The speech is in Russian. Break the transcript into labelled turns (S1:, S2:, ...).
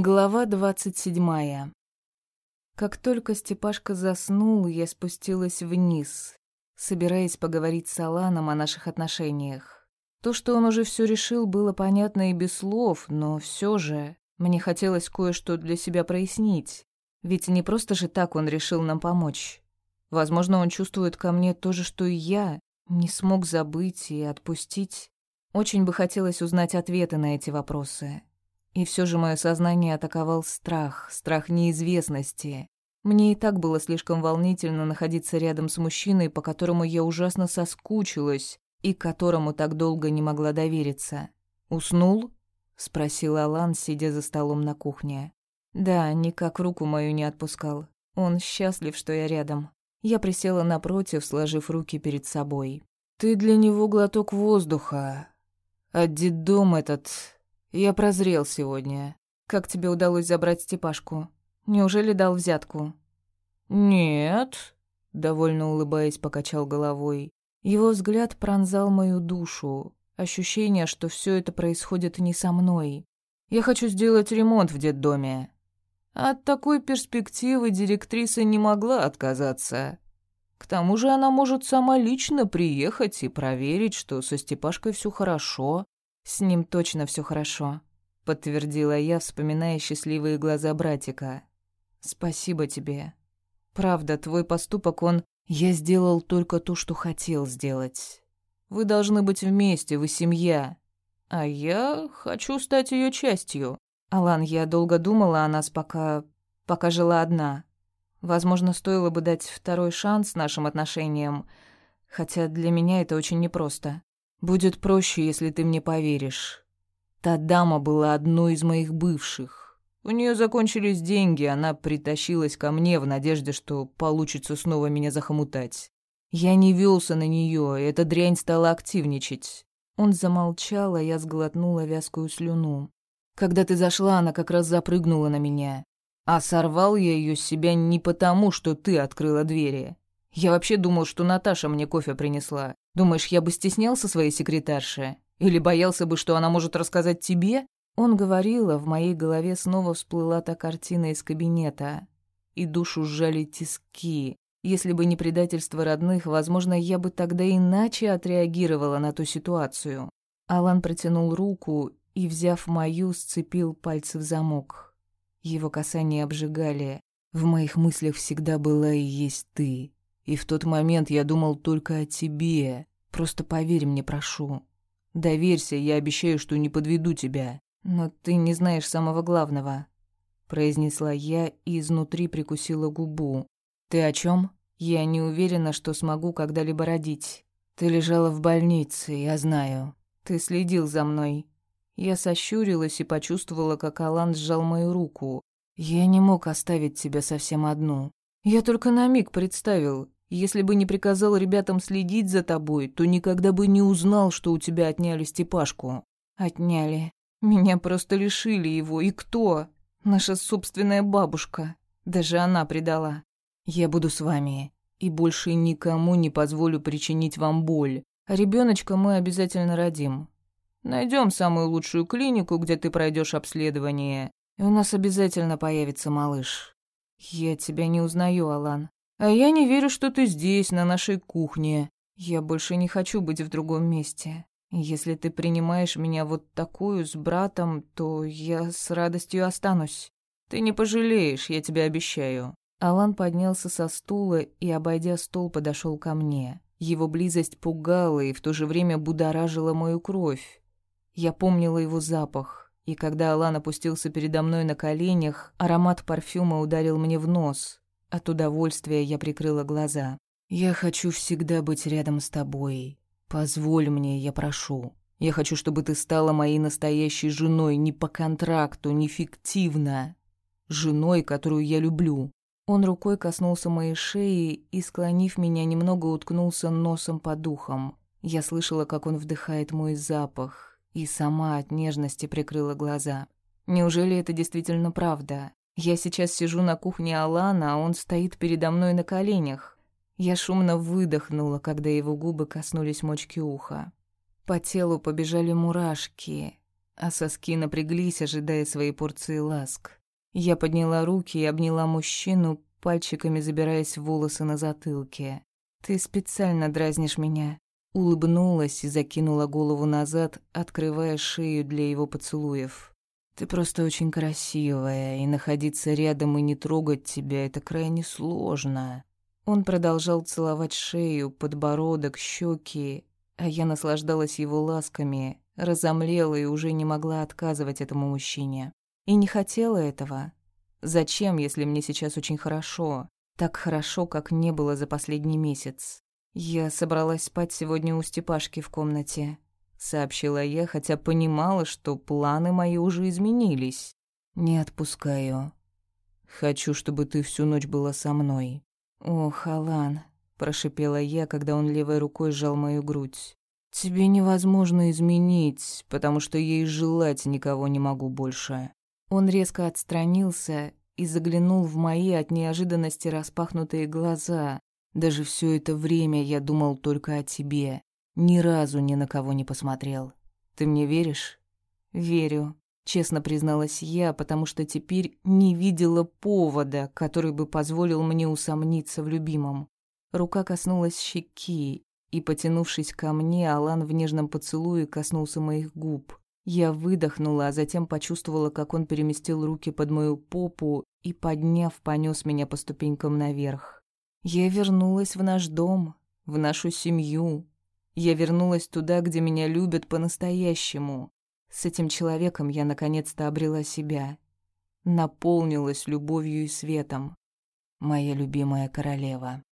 S1: Глава двадцать седьмая. Как только Степашка заснул, я спустилась вниз, собираясь поговорить с Аланом о наших отношениях. То, что он уже все решил, было понятно и без слов, но все же мне хотелось кое-что для себя прояснить. Ведь не просто же так он решил нам помочь. Возможно, он чувствует ко мне то же, что и я, не смог забыть и отпустить. Очень бы хотелось узнать ответы на эти вопросы. И все же мое сознание атаковал страх, страх неизвестности. Мне и так было слишком волнительно находиться рядом с мужчиной, по которому я ужасно соскучилась и которому так долго не могла довериться. «Уснул?» — спросил Алан, сидя за столом на кухне. Да, никак руку мою не отпускал. Он счастлив, что я рядом. Я присела напротив, сложив руки перед собой. «Ты для него глоток воздуха. А дом этот я прозрел сегодня. Как тебе удалось забрать Степашку? Неужели дал взятку? Нет, довольно улыбаясь, покачал головой. Его взгляд пронзал мою душу. Ощущение, что все это происходит не со мной. Я хочу сделать ремонт в детдоме. От такой перспективы директриса не могла отказаться. К тому же она может сама лично приехать и проверить, что со Степашкой все хорошо, «С ним точно все хорошо», — подтвердила я, вспоминая счастливые глаза братика. «Спасибо тебе. Правда, твой поступок, он... Я сделал только то, что хотел сделать. Вы должны быть вместе, вы семья. А я хочу стать ее частью. Алан, я долго думала о нас, пока... пока жила одна. Возможно, стоило бы дать второй шанс нашим отношениям, хотя для меня это очень непросто. Будет проще, если ты мне поверишь. Та дама была одной из моих бывших. У нее закончились деньги, она притащилась ко мне в надежде, что получится снова меня захомутать. Я не велся на нее, эта дрянь стала активничать. Он замолчал, а я сглотнула вязкую слюну. Когда ты зашла, она как раз запрыгнула на меня. А сорвал я ее с себя не потому, что ты открыла двери. Я вообще думал, что Наташа мне кофе принесла. Думаешь, я бы стеснялся своей секретарши? Или боялся бы, что она может рассказать тебе?» Он говорил, а в моей голове снова всплыла та картина из кабинета. И душу сжали тиски. Если бы не предательство родных, возможно, я бы тогда иначе отреагировала на ту ситуацию. Алан протянул руку и, взяв мою, сцепил пальцы в замок. Его касания обжигали. В моих мыслях всегда была и есть ты. И в тот момент я думал только о тебе. Просто поверь мне, прошу. Доверься, я обещаю, что не подведу тебя. Но ты не знаешь самого главного, произнесла я и изнутри прикусила губу. Ты о чем? Я не уверена, что смогу когда-либо родить. Ты лежала в больнице, я знаю. Ты следил за мной. Я сощурилась и почувствовала, как Алан сжал мою руку. Я не мог оставить тебя совсем одну. Я только на миг представил, если бы не приказал ребятам следить за тобой, то никогда бы не узнал, что у тебя отняли Степашку. Отняли. Меня просто лишили его. И кто? Наша собственная бабушка. Даже она предала. Я буду с вами. И больше никому не позволю причинить вам боль. Ребеночка мы обязательно родим. Найдем самую лучшую клинику, где ты пройдешь обследование. И у нас обязательно появится малыш. Я тебя не узнаю, Алан. А я не верю, что ты здесь, на нашей кухне. Я больше не хочу быть в другом месте. Если ты принимаешь меня вот такую с братом, то я с радостью останусь. Ты не пожалеешь, я тебе обещаю. Алан поднялся со стула и, обойдя стол, подошел ко мне. Его близость пугала и в то же время будоражила мою кровь. Я помнила его запах, и когда Алан опустился передо мной на коленях, аромат парфюма ударил мне в нос. От удовольствия я прикрыла глаза. «Я хочу всегда быть рядом с тобой. Позволь мне, я прошу. Я хочу, чтобы ты стала моей настоящей женой не по контракту, не фиктивно. Женой, которую я люблю». Он рукой коснулся моей шеи и, склонив меня, немного уткнулся носом по духам. Я слышала, как он вдыхает мой запах, и сама от нежности прикрыла глаза. Неужели это действительно правда? Я сейчас сижу на кухне Алана, а он стоит передо мной на коленях. Я шумно выдохнула, когда его губы коснулись мочки уха. По телу побежали мурашки, а соски напряглись, ожидая своей порции ласк. Я подняла руки и обняла мужчину, пальчиками забираясь в волосы на затылке. «Ты специально дразнишь меня». Улыбнулась и закинула голову назад, открывая шею для его поцелуев. «Ты просто очень красивая, и находиться рядом и не трогать тебя — это крайне сложно». Он продолжал целовать шею, подбородок, щеки, а я наслаждалась его ласками, разомлела и уже не могла отказывать этому мужчине. И не хотела этого. Зачем, если мне сейчас очень хорошо? Так хорошо, как не было за последний месяц. Я собралась спать сегодня у Степашки в комнате, сообщила я, хотя понимала, что планы мои уже изменились. Не отпускаю. Хочу, чтобы ты всю ночь была со мной. «Ох, Алан», — прошипела я, когда он левой рукой сжал мою грудь. «Тебе невозможно изменить, потому что я и желать никого не могу больше». Он резко отстранился и заглянул в мои от неожиданности распахнутые глаза. Даже все это время я думал только о тебе. Ни разу ни на кого не посмотрел. Ты мне веришь? Верю. Честно призналась я, потому что теперь не видела повода, который бы позволил мне усомниться в любимом. Рука коснулась щеки, и, потянувшись ко мне, Алан в нежном поцелуе коснулся моих губ. Я выдохнула, а затем почувствовала, как он переместил руки под мою попу и, подняв, понес меня по ступенькам наверх. Я вернулась в наш дом, в нашу семью. Я вернулась туда, где меня любят по-настоящему. С этим человеком я наконец-то обрела себя. Наполнилась любовью и светом. Моя любимая королева.